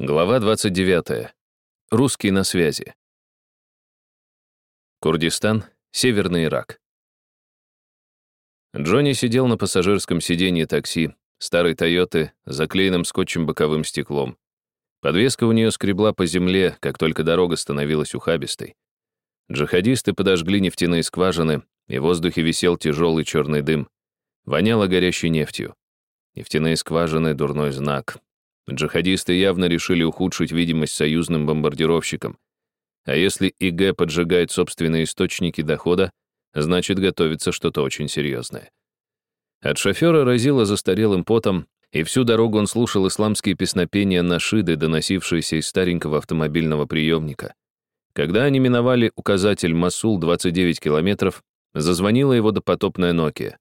Глава 29. Русский на связи. Курдистан, Северный Ирак. Джонни сидел на пассажирском сиденье такси, старой Тойоты, заклеенным скотчем боковым стеклом. Подвеска у нее скребла по земле, как только дорога становилась ухабистой. Джихадисты подожгли нефтяные скважины, и в воздухе висел тяжелый черный дым. Воняло горящей нефтью. Нефтяные скважины — дурной знак. Джихадисты явно решили ухудшить видимость союзным бомбардировщикам. А если ИГ поджигает собственные источники дохода, значит, готовится что-то очень серьезное. От шофера разило застарелым потом, и всю дорогу он слушал исламские песнопения нашиды, доносившиеся из старенького автомобильного приемника. Когда они миновали указатель Масул 29 километров, зазвонила его допотопная Nokia.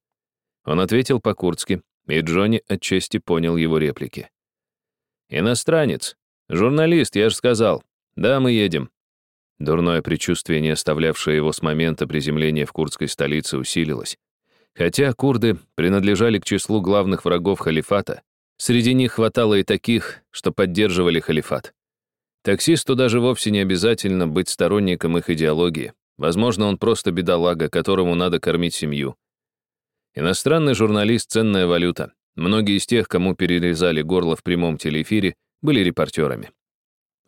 Он ответил по-курдски, и Джонни отчасти понял его реплики. «Иностранец. Журналист, я же сказал. Да, мы едем». Дурное предчувствие, не оставлявшее его с момента приземления в курдской столице, усилилось. Хотя курды принадлежали к числу главных врагов халифата, среди них хватало и таких, что поддерживали халифат. Таксисту даже вовсе не обязательно быть сторонником их идеологии. Возможно, он просто бедолага, которому надо кормить семью. Иностранный журналист — ценная валюта. Многие из тех, кому перерезали горло в прямом телеэфире, были репортерами.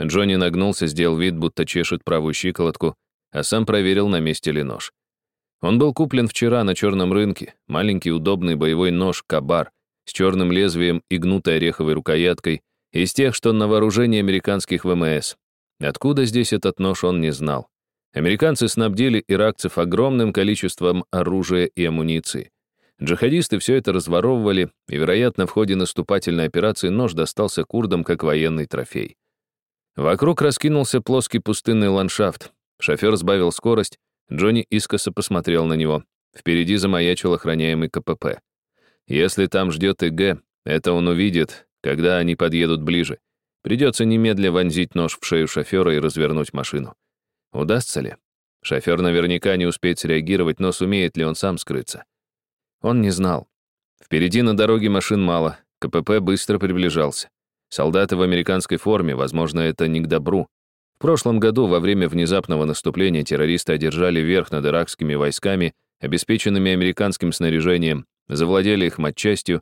Джонни нагнулся, сделал вид, будто чешет правую щиколотку, а сам проверил, на месте ли нож. Он был куплен вчера на черном рынке, маленький удобный боевой нож «Кабар» с черным лезвием и гнутой ореховой рукояткой, из тех, что на вооружении американских ВМС. Откуда здесь этот нож, он не знал. Американцы снабдили иракцев огромным количеством оружия и амуниции. Джихадисты все это разворовывали, и, вероятно, в ходе наступательной операции нож достался курдам как военный трофей. Вокруг раскинулся плоский пустынный ландшафт. Шофер сбавил скорость, Джонни искоса посмотрел на него. Впереди замаячил охраняемый КПП. Если там ждет ИГ, это он увидит, когда они подъедут ближе. Придется немедля вонзить нож в шею шофера и развернуть машину. Удастся ли? Шофер наверняка не успеет среагировать, но сумеет ли он сам скрыться? Он не знал. Впереди на дороге машин мало, КПП быстро приближался. Солдаты в американской форме, возможно, это не к добру. В прошлом году во время внезапного наступления террористы одержали верх над иракскими войсками, обеспеченными американским снаряжением, завладели их матчастью,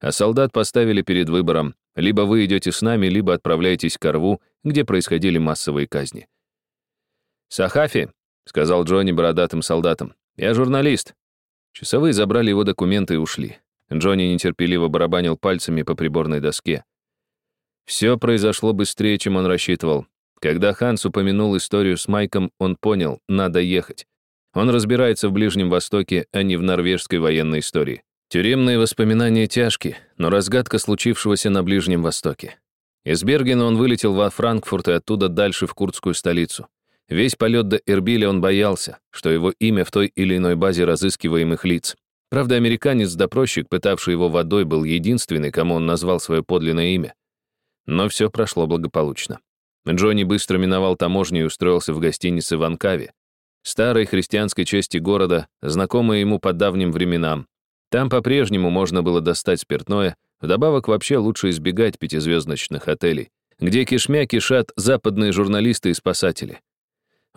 а солдат поставили перед выбором либо вы идете с нами, либо отправляетесь к Орву, где происходили массовые казни. «Сахафи», — сказал Джонни бородатым солдатам, — «я журналист. Часовые забрали его документы и ушли. Джонни нетерпеливо барабанил пальцами по приборной доске. Все произошло быстрее, чем он рассчитывал. Когда Ханс упомянул историю с Майком, он понял, надо ехать. Он разбирается в Ближнем Востоке, а не в норвежской военной истории. Тюремные воспоминания тяжкие, но разгадка случившегося на Ближнем Востоке. Из Бергена он вылетел во Франкфурт и оттуда дальше в курдскую столицу. Весь полет до Эрбиля он боялся, что его имя в той или иной базе разыскиваемых лиц. Правда, американец-допросчик, пытавший его водой, был единственный, кому он назвал свое подлинное имя. Но все прошло благополучно. Джонни быстро миновал таможню и устроился в гостинице в Анкаве, старой христианской части города, знакомой ему по давним временам. Там по-прежнему можно было достать спиртное, вдобавок вообще лучше избегать пятизвездочных отелей, где кишмя кишат западные журналисты и спасатели.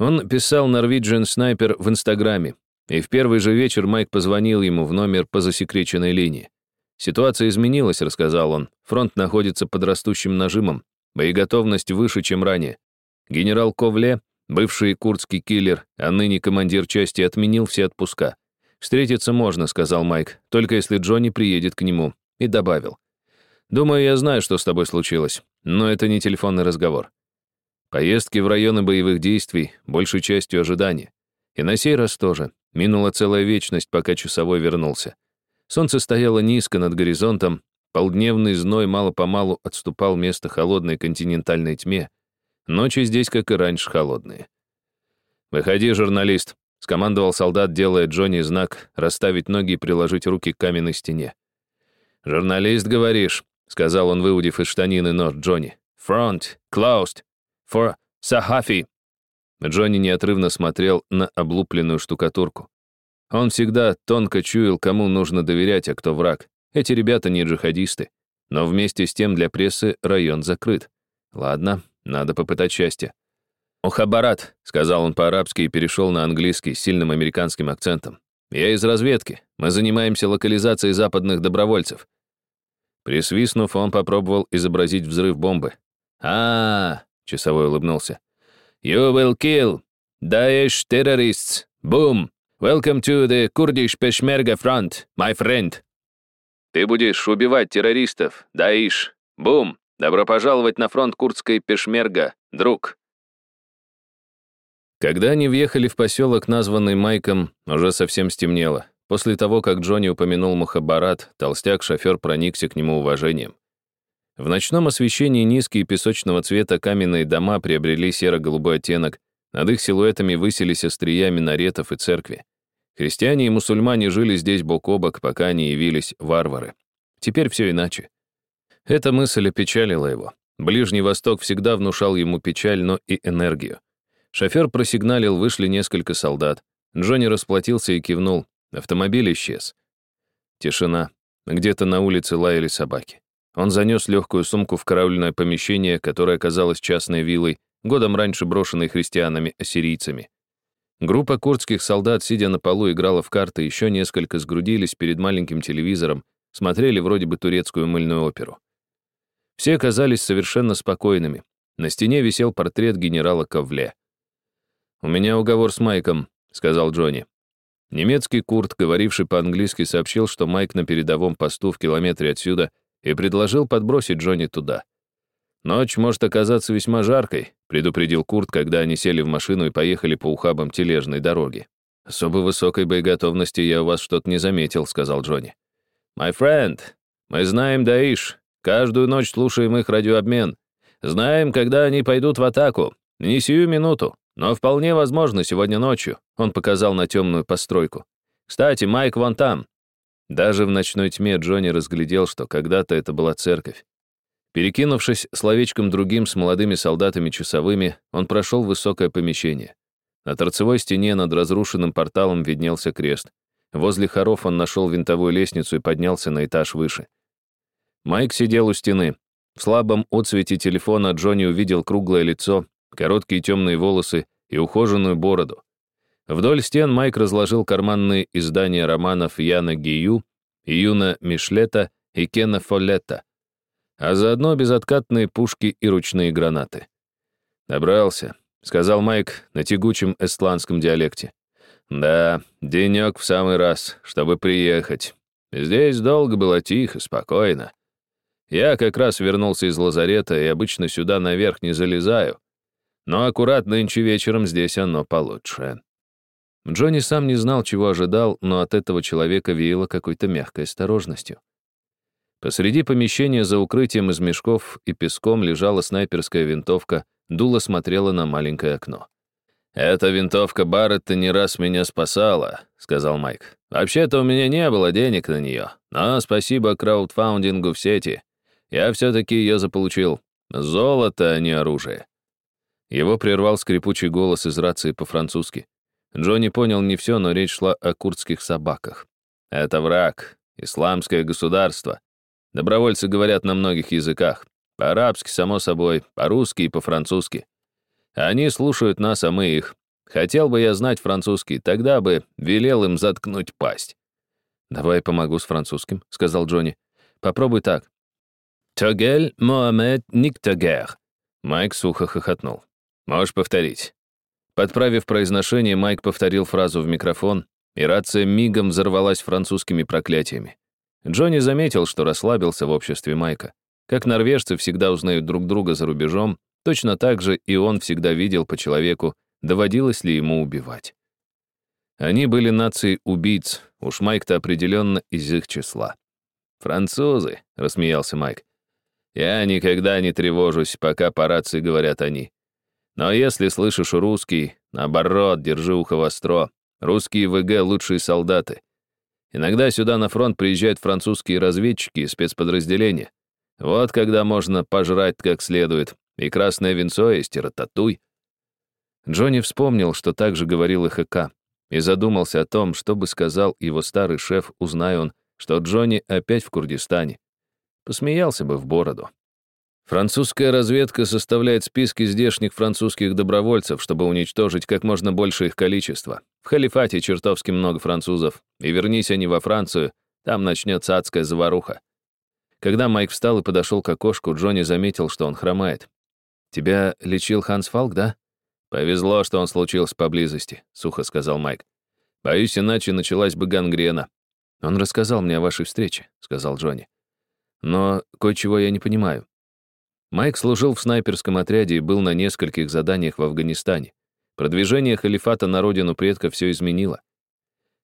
Он писал Norwegian Sniper в Инстаграме, и в первый же вечер Майк позвонил ему в номер по засекреченной линии. «Ситуация изменилась», — рассказал он. «Фронт находится под растущим нажимом. Боеготовность выше, чем ранее. Генерал Ковле, бывший курдский киллер, а ныне командир части, отменил все отпуска. «Встретиться можно», — сказал Майк, «только если Джонни приедет к нему». И добавил. «Думаю, я знаю, что с тобой случилось, но это не телефонный разговор. Поездки в районы боевых действий, большей частью ожидания. И на сей раз тоже. Минула целая вечность, пока часовой вернулся. Солнце стояло низко над горизонтом, полдневный зной мало-помалу отступал место холодной континентальной тьме. Ночи здесь, как и раньше, холодные. «Выходи, журналист», — скомандовал солдат, делая Джонни знак расставить ноги и приложить руки к каменной стене. «Журналист, говоришь», — сказал он, выудив из штанины нож Джонни. «Фронт, closed, For Сахафи!» Джонни неотрывно смотрел на облупленную штукатурку. Он всегда тонко чуял, кому нужно доверять, а кто враг. Эти ребята не джихадисты. Но вместе с тем для прессы район закрыт. Ладно, надо попытать счастье. «Мухабарат», — сказал он по-арабски и перешел на английский с сильным американским акцентом. «Я из разведки. Мы занимаемся локализацией западных добровольцев». Присвистнув, он попробовал изобразить взрыв бомбы. а, -а, -а часовой улыбнулся. «You will kill Daesh terrorists. Boom! Welcome to the Kurdish Peshmerga Front, my friend!» «Ты будешь убивать террористов, Даиш. Бум! Добро пожаловать на фронт курдской Пешмерга, друг!» Когда они въехали в поселок, названный Майком, уже совсем стемнело. После того, как Джонни упомянул Мухабарат, толстяк-шофер проникся к нему уважением. В ночном освещении низкие песочного цвета каменные дома приобрели серо-голубой оттенок, над их силуэтами высились острия минаретов и церкви. Христиане и мусульмане жили здесь бок о бок, пока не явились варвары. Теперь все иначе. Эта мысль опечалила его. Ближний Восток всегда внушал ему печаль, но и энергию. Шофер просигналил, вышли несколько солдат. Джонни расплатился и кивнул. Автомобиль исчез. Тишина. Где-то на улице лаяли собаки. Он занес легкую сумку в караульное помещение, которое оказалось частной виллой, годом раньше брошенной христианами-ассирийцами. Группа курдских солдат, сидя на полу, играла в карты, еще несколько сгрудились перед маленьким телевизором, смотрели вроде бы турецкую мыльную оперу. Все казались совершенно спокойными. На стене висел портрет генерала Ковле. «У меня уговор с Майком», — сказал Джонни. Немецкий курт, говоривший по-английски, сообщил, что Майк на передовом посту в километре отсюда и предложил подбросить Джонни туда. «Ночь может оказаться весьма жаркой», — предупредил Курт, когда они сели в машину и поехали по ухабам тележной дороги. «Особо высокой боеготовности я у вас что-то не заметил», — сказал Джонни. «My friend, мы знаем Даиш. Каждую ночь слушаем их радиообмен. Знаем, когда они пойдут в атаку. Не сию минуту. Но вполне возможно, сегодня ночью. Он показал на темную постройку. Кстати, Майк вон там. Даже в ночной тьме Джонни разглядел, что когда-то это была церковь. Перекинувшись словечком другим с молодыми солдатами-часовыми, он прошел высокое помещение. На торцевой стене над разрушенным порталом виднелся крест. Возле хоров он нашел винтовую лестницу и поднялся на этаж выше. Майк сидел у стены. В слабом отсвете телефона Джонни увидел круглое лицо, короткие темные волосы и ухоженную бороду. Вдоль стен Майк разложил карманные издания романов Яна Гию, Юна Мишлета и Кена Фоллетта, а заодно безоткатные пушки и ручные гранаты. «Добрался», — сказал Майк на тягучем эстландском диалекте. «Да, денек в самый раз, чтобы приехать. Здесь долго было тихо, спокойно. Я как раз вернулся из лазарета и обычно сюда наверх не залезаю, но аккурат нынче вечером здесь оно получше». Джонни сам не знал, чего ожидал, но от этого человека веяло какой-то мягкой осторожностью. Посреди помещения за укрытием из мешков и песком лежала снайперская винтовка, дуло смотрела на маленькое окно. «Эта винтовка Барретта не раз меня спасала», — сказал Майк. «Вообще-то у меня не было денег на нее, но спасибо краудфаундингу в сети. Я все-таки ее заполучил. Золото, а не оружие». Его прервал скрипучий голос из рации по-французски. Джонни понял не все, но речь шла о курдских собаках. «Это враг, исламское государство. Добровольцы говорят на многих языках. По-арабски, само собой, по-русски и по-французски. Они слушают нас, а мы их. Хотел бы я знать французский, тогда бы велел им заткнуть пасть». «Давай помогу с французским», — сказал Джонни. «Попробуй так». «Тогель Моамед Никтагер». Майк сухо хохотнул. «Можешь повторить?» Подправив произношение, Майк повторил фразу в микрофон, и рация мигом взорвалась французскими проклятиями. Джонни заметил, что расслабился в обществе Майка. Как норвежцы всегда узнают друг друга за рубежом, точно так же и он всегда видел по человеку, доводилось ли ему убивать. Они были нацией убийц, уж Майк-то определенно из их числа. «Французы», — рассмеялся Майк. «Я никогда не тревожусь, пока по рации говорят они. Но если слышишь русский, наоборот, держи ухо востро. Русские ВГ — лучшие солдаты. Иногда сюда на фронт приезжают французские разведчики и спецподразделения. Вот когда можно пожрать как следует. И красное венцо и рататуй. Джонни вспомнил, что так же говорил и ХК, и задумался о том, что бы сказал его старый шеф, узнай он, что Джонни опять в Курдистане. Посмеялся бы в бороду. Французская разведка составляет списки здешних французских добровольцев, чтобы уничтожить как можно больше их количество. В халифате чертовски много французов, и вернись они во Францию, там начнется адская заваруха. Когда Майк встал и подошел к окошку, Джонни заметил, что он хромает. «Тебя лечил Ханс Фалк, да?» «Повезло, что он случился поблизости», — сухо сказал Майк. «Боюсь, иначе началась бы гангрена». «Он рассказал мне о вашей встрече», — сказал Джонни. «Но кое-чего я не понимаю. Майк служил в снайперском отряде и был на нескольких заданиях в Афганистане. Продвижение халифата на родину предка все изменило.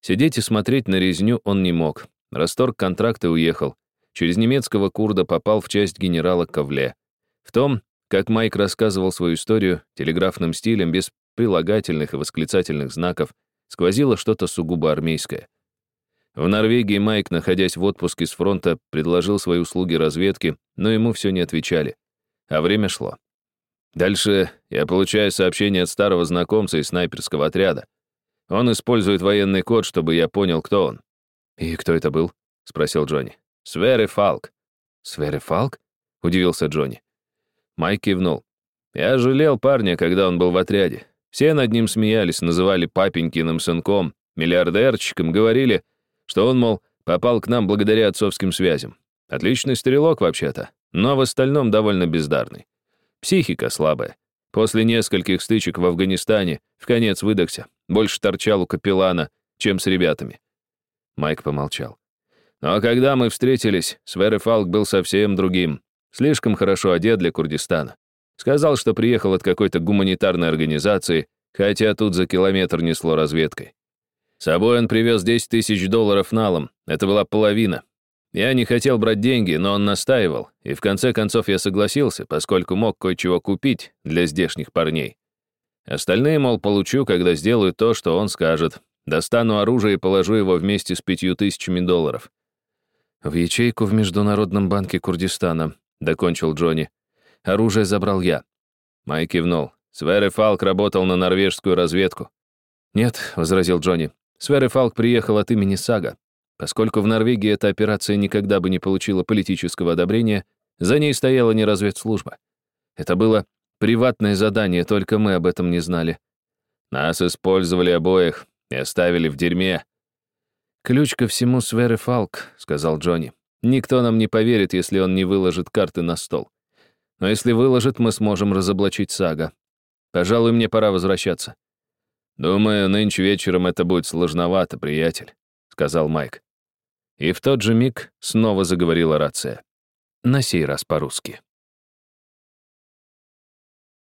Сидеть и смотреть на резню он не мог. Расторг контракта уехал. Через немецкого курда попал в часть генерала Ковле. В том, как Майк рассказывал свою историю, телеграфным стилем, без прилагательных и восклицательных знаков, сквозило что-то сугубо армейское. В Норвегии Майк, находясь в отпуске с фронта, предложил свои услуги разведки, но ему все не отвечали а время шло. Дальше я получаю сообщение от старого знакомца из снайперского отряда. Он использует военный код, чтобы я понял, кто он. «И кто это был?» — спросил Джонни. «Свере Фалк». «Свере Фалк?» — удивился Джонни. Майк кивнул. «Я жалел парня, когда он был в отряде. Все над ним смеялись, называли папенькиным сынком, миллиардерчиком, говорили, что он, мол, попал к нам благодаря отцовским связям. Отличный стрелок, вообще-то но в остальном довольно бездарный. Психика слабая. После нескольких стычек в Афганистане в конец выдохся, больше торчал у капеллана, чем с ребятами. Майк помолчал. Но когда мы встретились, Свере Фалк был совсем другим, слишком хорошо одет для Курдистана. Сказал, что приехал от какой-то гуманитарной организации, хотя тут за километр несло разведкой. С собой он привез 10 тысяч долларов налом, это была половина, я не хотел брать деньги, но он настаивал, и в конце концов я согласился, поскольку мог кое-чего купить для здешних парней. Остальные, мол, получу, когда сделаю то, что он скажет. Достану оружие и положу его вместе с пятью тысячами долларов. «В ячейку в Международном банке Курдистана», — докончил Джонни. «Оружие забрал я». Майк кивнул. Свере Фалк работал на норвежскую разведку. «Нет», — возразил Джонни. «Свере Фалк приехал от имени Сага. Поскольку в Норвегии эта операция никогда бы не получила политического одобрения, за ней стояла не разведслужба. Это было приватное задание, только мы об этом не знали. Нас использовали обоих и оставили в дерьме. «Ключ ко всему Свере Фалк», — сказал Джонни. «Никто нам не поверит, если он не выложит карты на стол. Но если выложит, мы сможем разоблачить Сага. Пожалуй, мне пора возвращаться». «Думаю, нынче вечером это будет сложновато, приятель», — сказал Майк. И в тот же миг снова заговорила рация. На сей раз по-русски.